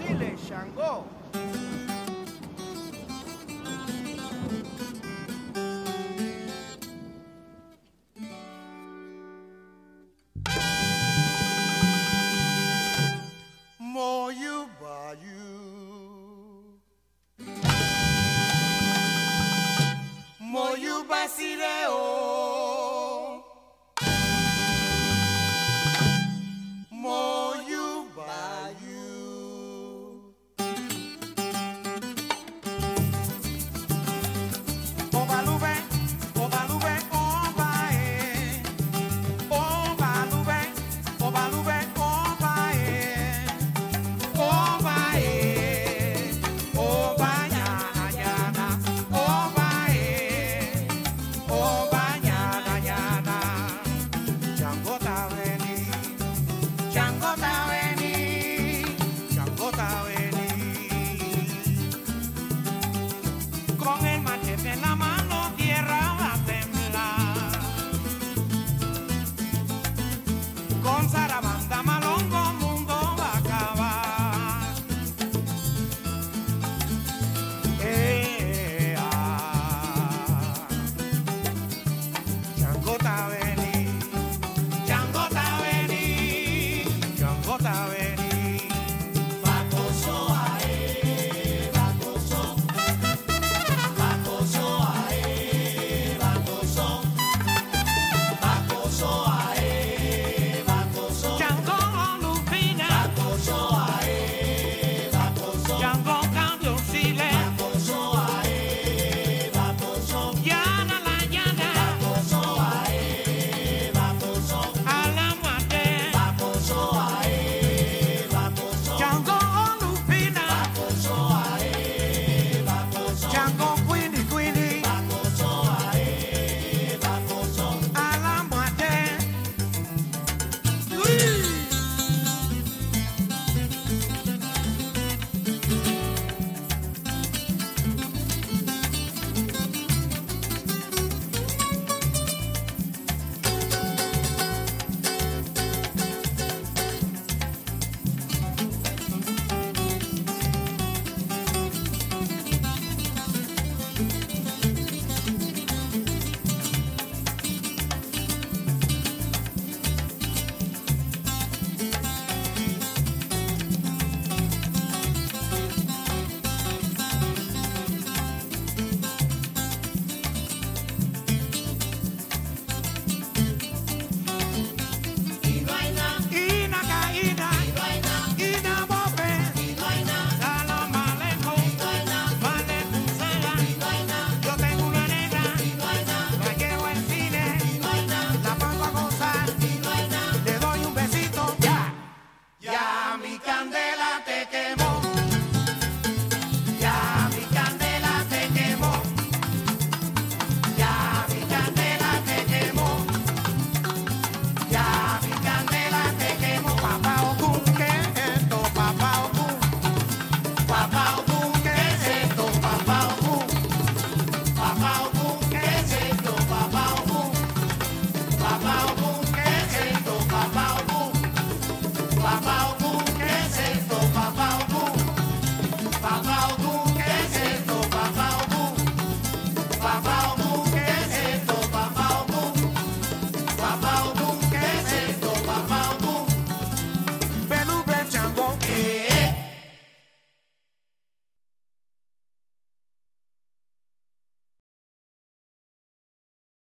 fusiles, Shango. Moyu Bayu. Changota